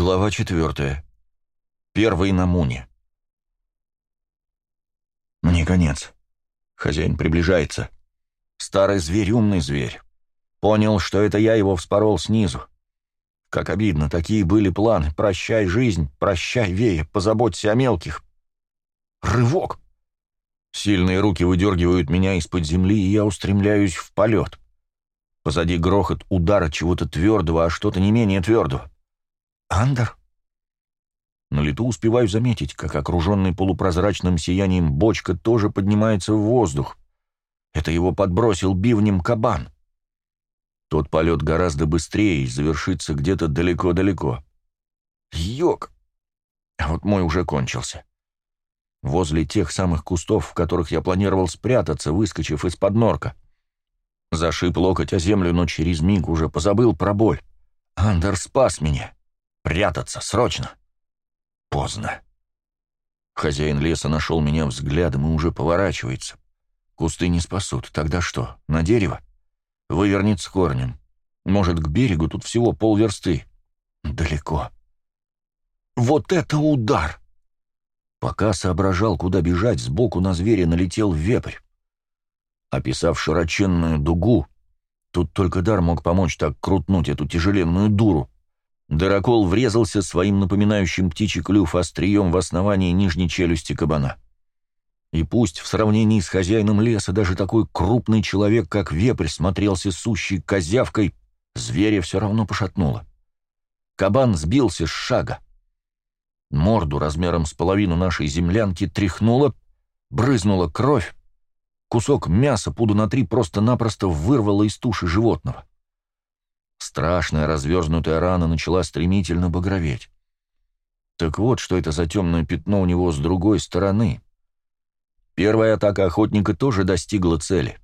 Глава четвертая. Первый на Муне. Мне конец. Хозяин приближается. Старый зверь, умный зверь. Понял, что это я его вспорол снизу. Как обидно, такие были планы. Прощай, жизнь, прощай, Вея, позаботься о мелких. Рывок. Сильные руки выдергивают меня из-под земли, и я устремляюсь в полет. Позади грохот удара чего-то твердого, а что-то не менее твердого. Андер? На лету успеваю заметить, как окруженный полупрозрачным сиянием бочка тоже поднимается в воздух. Это его подбросил бивнем кабан. Тот полет гораздо быстрее и завершится где-то далеко-далеко. Йок! А вот мой уже кончился. Возле тех самых кустов, в которых я планировал спрятаться, выскочив из-под норка. Зашиб локоть о землю, но через миг уже позабыл про боль. Андер спас меня. Прятаться, срочно. Поздно. Хозяин леса нашел меня взглядом и уже поворачивается. Кусты не спасут. Тогда что, на дерево? Вывернет с корнем. Может, к берегу тут всего полверсты. Далеко. Вот это удар! Пока соображал, куда бежать, сбоку на зверя налетел вепрь. Описав широченную дугу, тут только дар мог помочь так крутнуть эту тяжеленную дуру. Дырокол врезался своим напоминающим птичий клюв острием в основании нижней челюсти кабана. И пусть в сравнении с хозяином леса даже такой крупный человек, как вепрь, смотрелся сущей козявкой, зверя все равно пошатнуло. Кабан сбился с шага. Морду размером с половину нашей землянки тряхнуло, брызнула кровь, кусок мяса пуду на три просто-напросто вырвало из туши животного. Страшная разверзнутая рана начала стремительно багроветь. Так вот, что это за темное пятно у него с другой стороны. Первая атака охотника тоже достигла цели.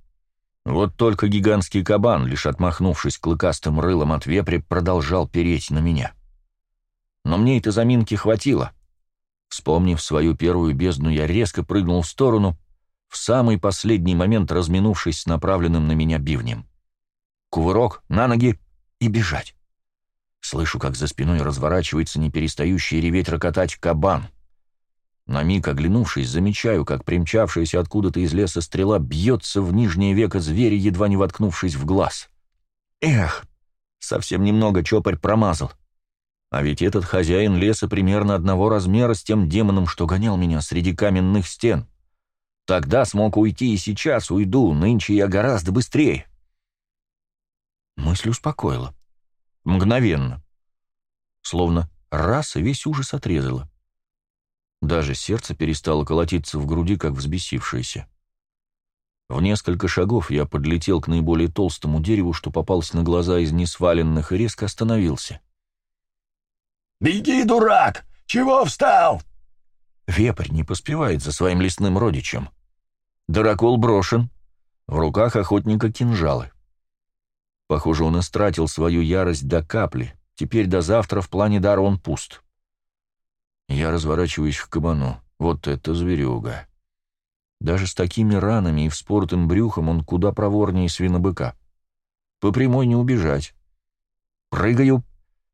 Вот только гигантский кабан, лишь отмахнувшись клыкастым рылом от вепря, продолжал переть на меня. Но мне этой заминки хватило. Вспомнив свою первую бездну, я резко прыгнул в сторону, в самый последний момент разминувшись с направленным на меня бивнем. Кувырок, на ноги, и бежать. Слышу, как за спиной разворачивается неперестающий реветь рокотать кабан. На миг оглянувшись, замечаю, как примчавшаяся откуда-то из леса стрела бьется в нижнее веко зверя, едва не воткнувшись в глаз. Эх, совсем немного чопарь промазал. А ведь этот хозяин леса примерно одного размера с тем демоном, что гонял меня среди каменных стен. Тогда смог уйти и сейчас уйду, нынче я гораздо быстрее. Мысль успокоила. Мгновенно. Словно раз и весь ужас отрезала. Даже сердце перестало колотиться в груди, как взбесившееся. В несколько шагов я подлетел к наиболее толстому дереву, что попалось на глаза из несваленных, и резко остановился. «Беги, дурак! Чего встал?» Вепрь не поспевает за своим лесным родичем. Дракол брошен. В руках охотника кинжалы. Похоже, он истратил свою ярость до капли. Теперь до завтра в плане дара он пуст. Я разворачиваюсь к кабану. Вот это зверюга. Даже с такими ранами и вспоротым брюхом он куда проворнее свинобыка. По прямой не убежать. Прыгаю,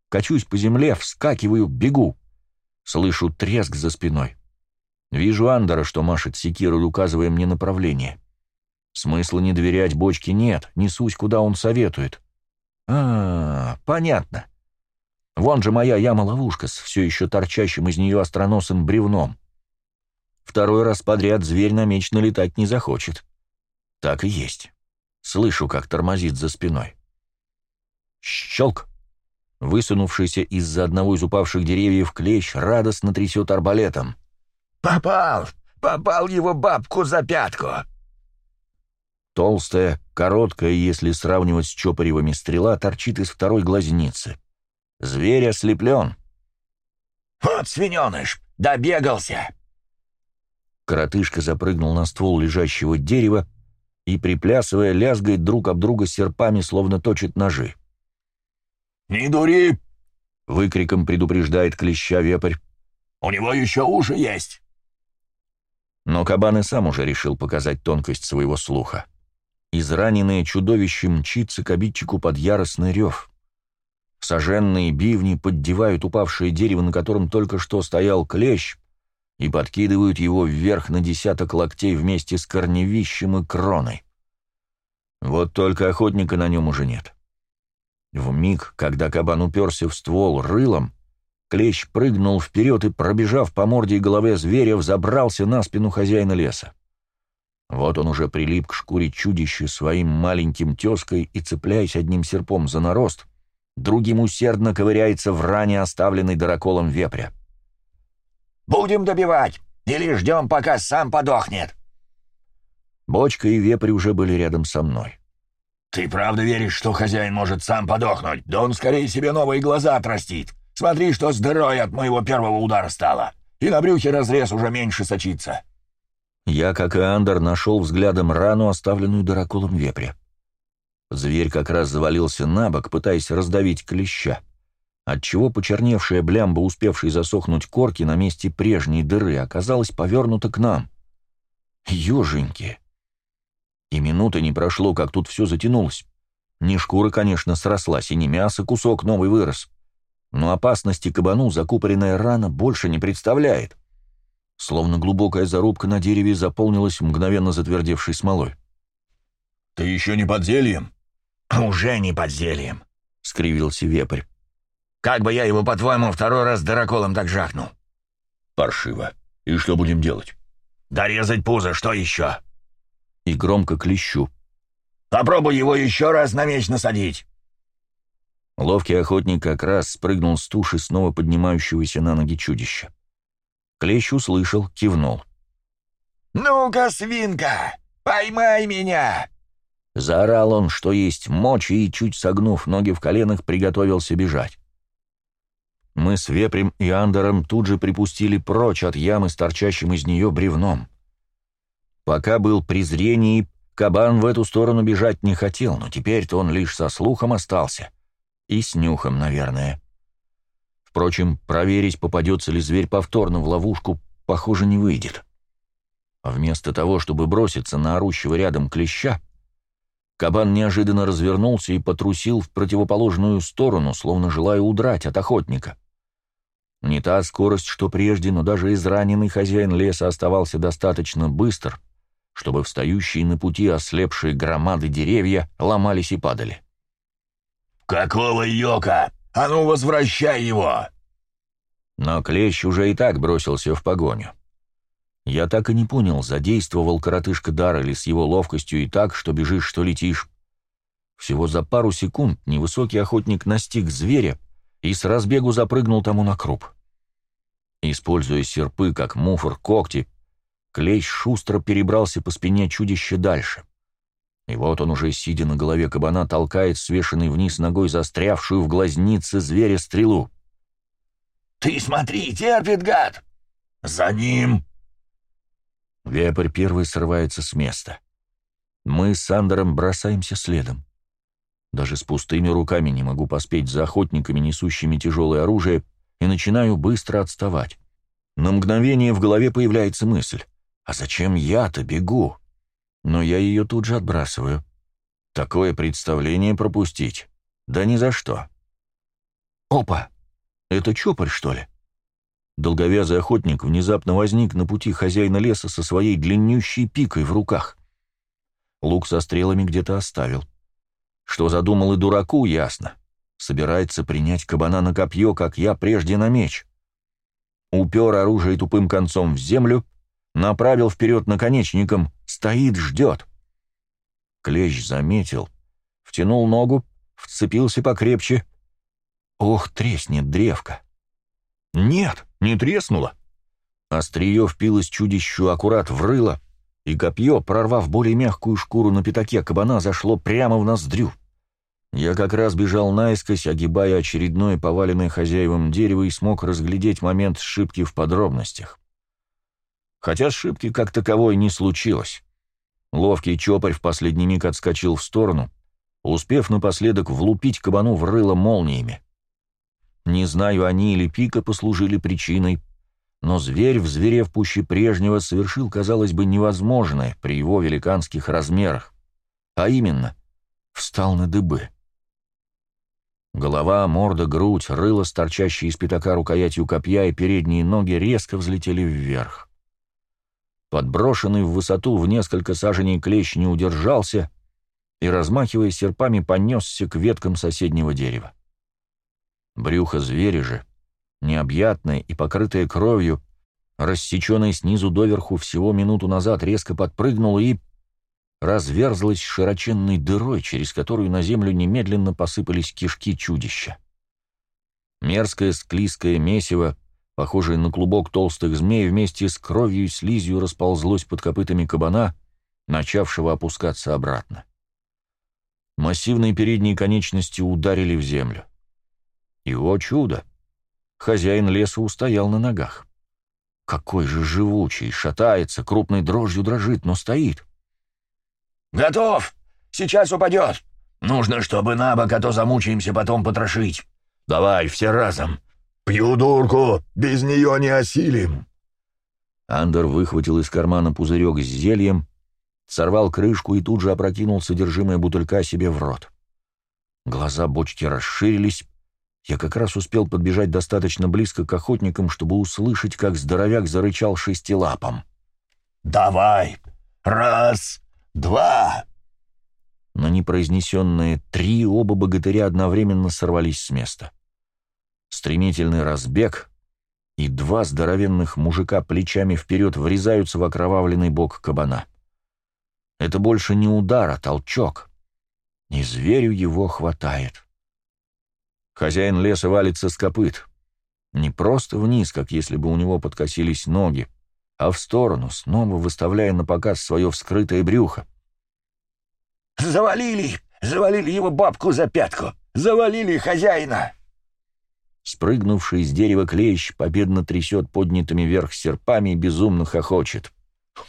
качусь по земле, вскакиваю, бегу. Слышу треск за спиной. Вижу Андера, что машет секирой, указывая мне направление. Смысла не доверять бочке нет, несусь, куда он советует. А, понятно. Вон же моя яма-ловушка с все еще торчащим из нее остроносым бревном. Второй раз подряд зверь на меч налетать не захочет. Так и есть. Слышу, как тормозит за спиной. Щелк! Высунувшийся из-за одного из упавших деревьев клещ радостно трясет арбалетом. «Попал! Попал его бабку за пятку!» Толстая, короткая, если сравнивать с чопоревыми стрела, торчит из второй глазницы. Зверь ослеплен. «Вот свиненыш! Добегался!» Коротышка запрыгнул на ствол лежащего дерева и, приплясывая, лязгает друг об друга серпами, словно точит ножи. «Не дури!» — выкриком предупреждает клеща вепрь. «У него еще уши есть!» Но кабан и сам уже решил показать тонкость своего слуха. Израненное чудовище мчится к обидчику под яростный рев. Соженные бивни поддевают упавшее дерево, на котором только что стоял клещ, и подкидывают его вверх на десяток локтей вместе с корневищем и кроной. Вот только охотника на нем уже нет. В миг, когда кабан уперся в ствол рылом, клещ прыгнул вперед и, пробежав по морде и голове зверя, взобрался на спину хозяина леса. Вот он уже прилип к шкуре чудища своим маленьким тезкой и, цепляясь одним серпом за нарост, другим усердно ковыряется в ране, оставленной дыроколом вепря. «Будем добивать! Или ждем, пока сам подохнет?» Бочка и вепрь уже были рядом со мной. «Ты правда веришь, что хозяин может сам подохнуть? Да он скорее себе новые глаза отрастит. Смотри, что с дырой от моего первого удара стало. И на брюхе разрез уже меньше сочится». Я, как и Андер, нашел взглядом рану, оставленную дыроколом вепря. Зверь как раз завалился на бок, пытаясь раздавить клеща, отчего почерневшая блямба, успевшая засохнуть корки на месте прежней дыры, оказалась повернута к нам. Ёженьки! И минуты не прошло, как тут все затянулось. Не шкура, конечно, срослась, и не мясо кусок новый вырос. Но опасности кабану закупоренная рана больше не представляет. Словно глубокая зарубка на дереве заполнилась мгновенно затвердевшей смолой. «Ты еще не под зельем?» «Уже не под зельем», — скривился вепрь. «Как бы я его, по-твоему, второй раз дыроколом так жахнул?» «Паршиво. И что будем делать?» «Дорезать пузо, что еще?» И громко клещу. «Попробуй его еще раз на меч насадить!» Ловкий охотник как раз спрыгнул с туши снова поднимающегося на ноги чудища. Клещ услышал, кивнул. «Ну-ка, свинка, поймай меня!» Заорал он, что есть мочи, и, чуть согнув ноги в коленах, приготовился бежать. Мы с Вепрем и Андером тут же припустили прочь от ямы с торчащим из нее бревном. Пока был презрение, кабан в эту сторону бежать не хотел, но теперь-то он лишь со слухом остался. И с нюхом, наверное. Впрочем, проверить, попадется ли зверь повторно в ловушку, похоже, не выйдет. А вместо того, чтобы броситься на орущего рядом клеща, Кабан неожиданно развернулся и потрусил в противоположную сторону, словно желая удрать от охотника. Не та скорость, что прежде, но даже израненный хозяин леса оставался достаточно быстр, чтобы встающие на пути ослепшие громады деревья ломались и падали. «Какого йока? А ну, возвращай его!» Но клещ уже и так бросился в погоню. Я так и не понял, задействовал коротышка дар или с его ловкостью и так, что бежишь, что летишь. Всего за пару секунд невысокий охотник настиг зверя и с разбегу запрыгнул тому на круп. Используя серпы, как муфор, когти, клещ шустро перебрался по спине чудища дальше. И вот он уже, сидя на голове кабана, толкает свешенный вниз ногой застрявшую в глазнице зверя стрелу. «Ты смотри, терпит гад! За ним!» Вепрь первый срывается с места. Мы с Сандером бросаемся следом. Даже с пустыми руками не могу поспеть за охотниками, несущими тяжелое оружие, и начинаю быстро отставать. На мгновение в голове появляется мысль, а зачем я-то бегу? Но я ее тут же отбрасываю. Такое представление пропустить? Да ни за что. Опа! Это чопарь, что ли? Долговязый охотник внезапно возник на пути хозяина леса со своей длиннющей пикой в руках. Лук со стрелами где-то оставил. Что задумал и дураку, ясно. Собирается принять кабана на копье, как я прежде на меч. Упер оружие тупым концом в землю, направил вперед наконечником, стоит, ждет. Клещ заметил, втянул ногу, вцепился покрепче. Ох, треснет древко. Нет, не треснуло. Острие впилось чудищу аккурат в рыло, и копье, прорвав более мягкую шкуру на пятаке кабана, зашло прямо в ноздрю. Я как раз бежал наискось, огибая очередное поваленное хозяевам дерево и смог разглядеть момент сшибки в подробностях. Хотя сшибки как таковой не случилось. Ловкий чопарь в последний миг отскочил в сторону, успев напоследок влупить кабану в рыло молниями. Не знаю, они или пика послужили причиной, но зверь, взверев пуще прежнего, совершил, казалось бы, невозможное при его великанских размерах, а именно, встал на дыбы. Голова, морда, грудь, рыло, торчащие из пятака рукоятью копья и передние ноги резко взлетели вверх. Подброшенный в высоту в несколько саженей клещ не удержался и, размахивая серпами, понесся к веткам соседнего дерева. Брюхо зверя же, необъятное и покрытое кровью, рассеченное снизу доверху всего минуту назад, резко подпрыгнуло и разверзлась широченной дырой, через которую на землю немедленно посыпались кишки чудища. Мерзкое склизкое месиво, похожее на клубок толстых змей, вместе с кровью и слизью расползлось под копытами кабана, начавшего опускаться обратно. Массивные передние конечности ударили в землю. И, о чудо! Хозяин леса устоял на ногах. Какой же живучий, шатается, крупной дрожью дрожит, но стоит. «Готов! Сейчас упадет! Нужно, чтобы на бок, а то замучаемся потом потрошить. Давай, все разом! Пью дурку, без нее не осилим!» Андер выхватил из кармана пузырек с зельем, сорвал крышку и тут же опрокинул содержимое бутылька себе в рот. Глаза бочки расширились. Я как раз успел подбежать достаточно близко к охотникам, чтобы услышать, как здоровяк зарычал шестилапом. «Давай! Раз, два!» На непроизнесенные «три» оба богатыря одновременно сорвались с места. Стремительный разбег, и два здоровенных мужика плечами вперед врезаются в окровавленный бок кабана. Это больше не удар, а толчок. И зверю его хватает. Хозяин леса валится с копыт. Не просто вниз, как если бы у него подкосились ноги, а в сторону, снова выставляя на показ свое вскрытое брюхо. «Завалили! Завалили его бабку за пятку! Завалили хозяина!» Спрыгнувший с дерева клещ победно трясет поднятыми вверх серпами и безумно хохочет.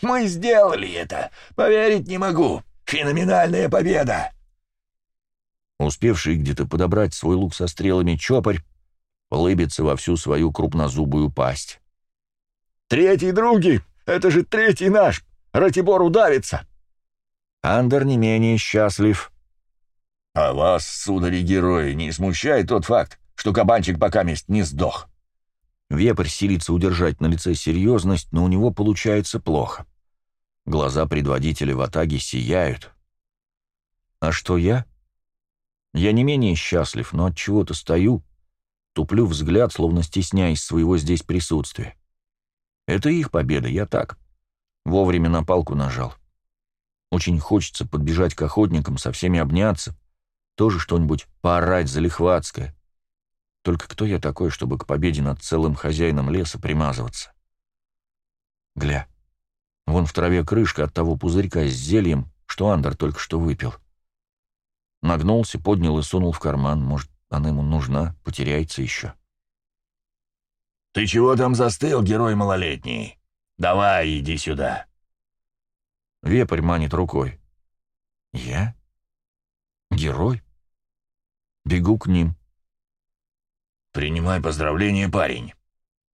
«Мы сделали это! Поверить не могу! Феноменальная победа!» Успевший где-то подобрать свой лук со стрелами чопарь, улыбится во всю свою крупнозубую пасть. «Третий, други! Это же третий наш! Ратибор удавится!» Андер не менее счастлив. «А вас, судари-герои, не смущает тот факт, что кабанчик пока мест не сдох?» Вепрь силится удержать на лице серьезность, но у него получается плохо. Глаза предводителя в атаге сияют. «А что я?» Я не менее счастлив, но от чего-то стою, туплю взгляд, словно стесняясь своего здесь присутствия. Это их победа, я так. Вовремя на палку нажал. Очень хочется подбежать к охотникам, со всеми обняться, тоже что-нибудь поорать залихватское. Только кто я такой, чтобы к победе над целым хозяином леса примазываться? Гля, вон в траве крышка от того пузырька с зельем, что Андер только что выпил. Нагнулся, поднял и сунул в карман. Может, она ему нужна, потеряется еще. «Ты чего там застыл, герой малолетний? Давай, иди сюда!» Вепрь манит рукой. «Я? Герой?» Бегу к ним. «Принимай поздравления, парень.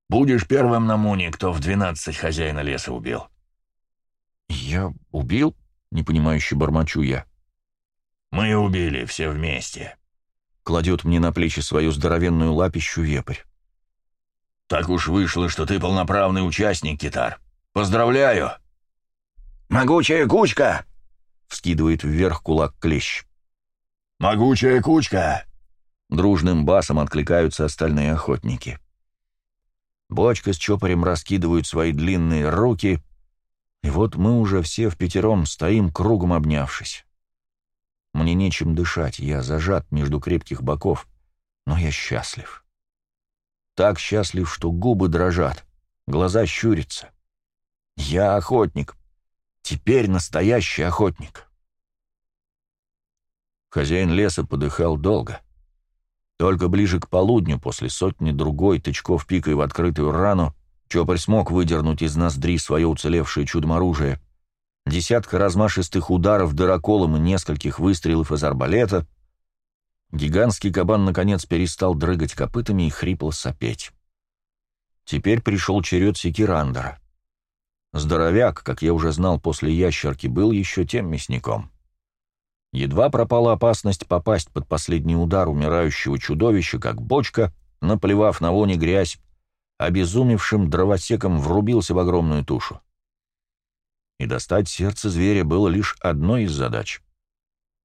Будешь первым на Муне, кто в двенадцать хозяина леса убил». «Я убил?» — непонимающе бормочу я. Мы убили все вместе. Кладет мне на плечи свою здоровенную лапищу вепрь. Так уж вышло, что ты полноправный участник, Китар. Поздравляю. Могучая кучка! Вскидывает вверх кулак клещ. Могучая кучка! Дружным басом откликаются остальные охотники. Бочка с чопорем раскидывают свои длинные руки, и вот мы уже все в пятером стоим кругом обнявшись. Мне нечем дышать, я зажат между крепких боков, но я счастлив. Так счастлив, что губы дрожат, глаза щурятся. Я охотник. Теперь настоящий охотник. Хозяин леса подыхал долго. Только ближе к полудню, после сотни другой тычков пикой в открытую рану, Чопарь смог выдернуть из ноздри свое уцелевшее чудом-оружие десятка размашистых ударов дыроколом и нескольких выстрелов из арбалета, гигантский кабан наконец перестал дрыгать копытами и хрипло сопеть. Теперь пришел черед Секирандера. Здоровяк, как я уже знал после ящерки, был еще тем мясником. Едва пропала опасность попасть под последний удар умирающего чудовища, как бочка, наплевав на вони грязь, обезумевшим дровосеком врубился в огромную тушу. И достать сердце зверя было лишь одной из задач.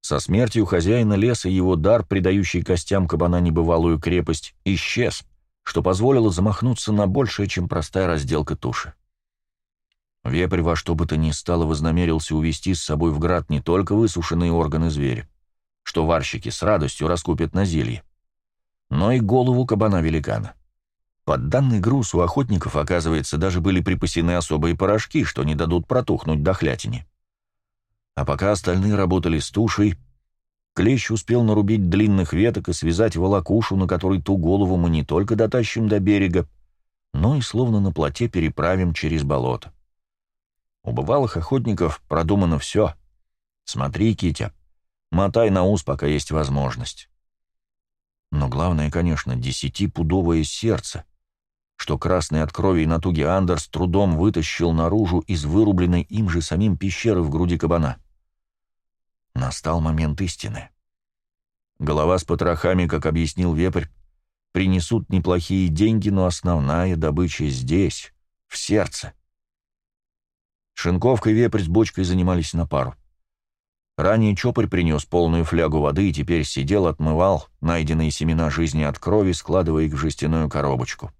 Со смертью хозяина леса его дар, придающий костям кабана небывалую крепость, исчез, что позволило замахнуться на большее, чем простая разделка туши. Вепрь во что бы то ни стало вознамерился увести с собой в град не только высушенные органы зверя, что варщики с радостью раскупят на зелье, но и голову кабана-великана. Под данный груз у охотников, оказывается, даже были припасены особые порошки, что не дадут протухнуть дохлятине. А пока остальные работали с тушей, Клещ успел нарубить длинных веток и связать волокушу, на которой ту голову мы не только дотащим до берега, но и словно на плоте переправим через болото. У бывалых охотников продумано все. Смотри, Китя, мотай на ус, пока есть возможность. Но главное, конечно, десятипудовое сердце, что красный от крови и натуги Андерс трудом вытащил наружу из вырубленной им же самим пещеры в груди кабана. Настал момент истины. Голова с потрохами, как объяснил вепрь, принесут неплохие деньги, но основная добыча здесь, в сердце. Шинковка и вепрь с бочкой занимались на пару. Ранее Чопарь принес полную флягу воды и теперь сидел, отмывал найденные семена жизни от крови, складывая их в жестяную коробочку.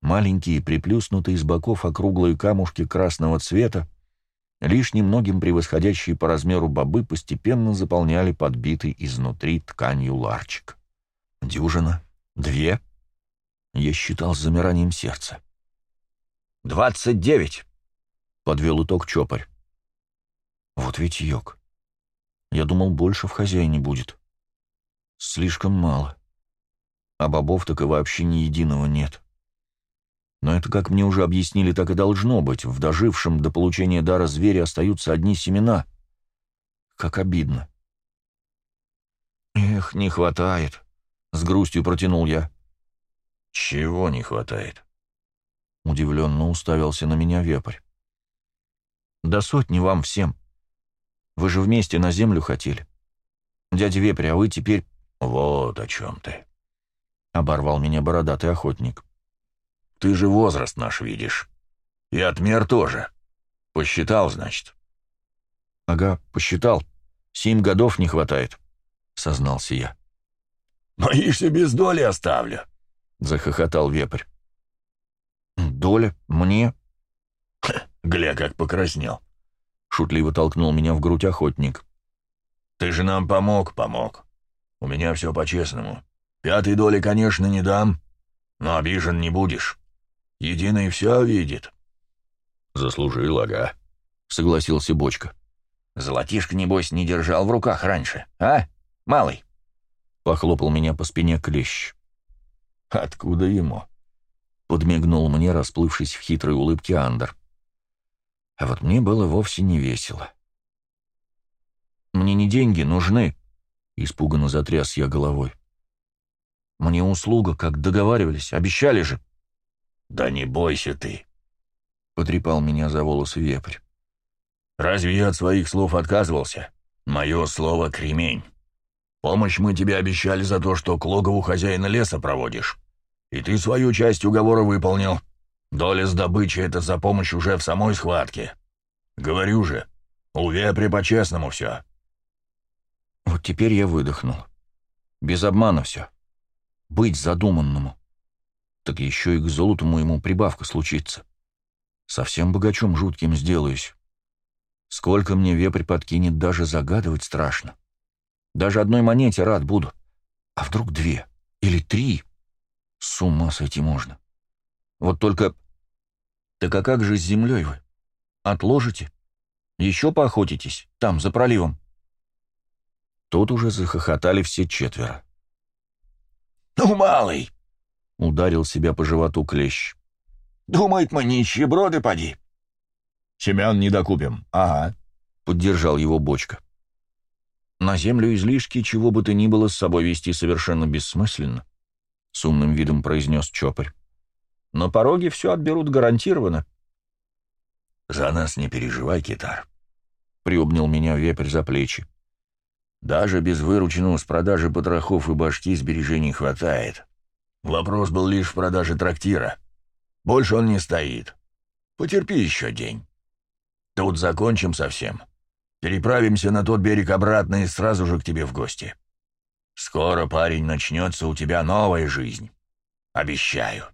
Маленькие, приплюснутые с боков округлые камушки красного цвета, лишь немногим превосходящие по размеру бобы постепенно заполняли подбитый изнутри тканью ларчик. Дюжина? Две? Я считал с замиранием сердца. «Двадцать девять!» — подвел итог Чопарь. «Вот ведь йог. Я думал, больше в хозяине будет. Слишком мало. А бобов так и вообще ни единого нет. Но это, как мне уже объяснили, так и должно быть. В дожившем до получения дара зверя остаются одни семена. Как обидно. «Эх, не хватает», — с грустью протянул я. «Чего не хватает?» Удивленно уставился на меня вепрь. До сотни вам всем. Вы же вместе на землю хотели. Дядя Вепрь, а вы теперь... Вот о чем ты. Оборвал меня бородатый охотник. Ты же возраст наш видишь. И отмер тоже. Посчитал, значит? Ага, посчитал. Семь годов не хватает, сознался я. Боишься, без доли оставлю? Захохотал вепрь. Доля? Мне? Гля как покраснел. Шутливо толкнул меня в грудь охотник. «Ты же нам помог, помог. У меня все по-честному. Пятой доли, конечно, не дам, но обижен не будешь. Единый все видит». «Заслужил, ага», — согласился Бочка. «Золотишко, небось, не держал в руках раньше, а, малый?» — похлопал меня по спине клещ. «Откуда ему?» — подмигнул мне, расплывшись в хитрой улыбке Андер. А вот мне было вовсе не весело. «Мне не деньги нужны», — испуганно затряс я головой. «Мне услуга, как договаривались, обещали же». «Да не бойся ты», — потрепал меня за волосы вепрь. «Разве я от своих слов отказывался? Мое слово — кремень. Помощь мы тебе обещали за то, что к логову хозяина леса проводишь. И ты свою часть уговора выполнил. Доля с добычи — это за помощь уже в самой схватке. Говорю же, у вепри по-честному все. Вот теперь я выдохнул. Без обмана все. Быть задуманному. Так еще и к золоту моему прибавка случится. Совсем богачом жутким сделаюсь. Сколько мне вепрь подкинет, даже загадывать страшно. Даже одной монете рад буду. А вдруг две? Или три? С ума сойти можно. Вот только «Так а как же с землей вы? Отложите? Еще поохотитесь? Там, за проливом?» Тут уже захохотали все четверо. «Ну, малый!» — ударил себя по животу клещ. «Думает, мы нищеброды, поди!» «Семян не докупим, ага», — поддержал его бочка. «На землю излишки, чего бы то ни было, с собой вести совершенно бессмысленно», — с умным видом произнес Чопарь. На пороге все отберут гарантированно. «За нас не переживай, китар», — приобнял меня вепрь за плечи. Даже без вырученного с продажи потрохов и башки сбережений хватает. Вопрос был лишь в продаже трактира. Больше он не стоит. Потерпи еще день. Тут закончим совсем. Переправимся на тот берег обратно и сразу же к тебе в гости. Скоро, парень, начнется у тебя новая жизнь. Обещаю.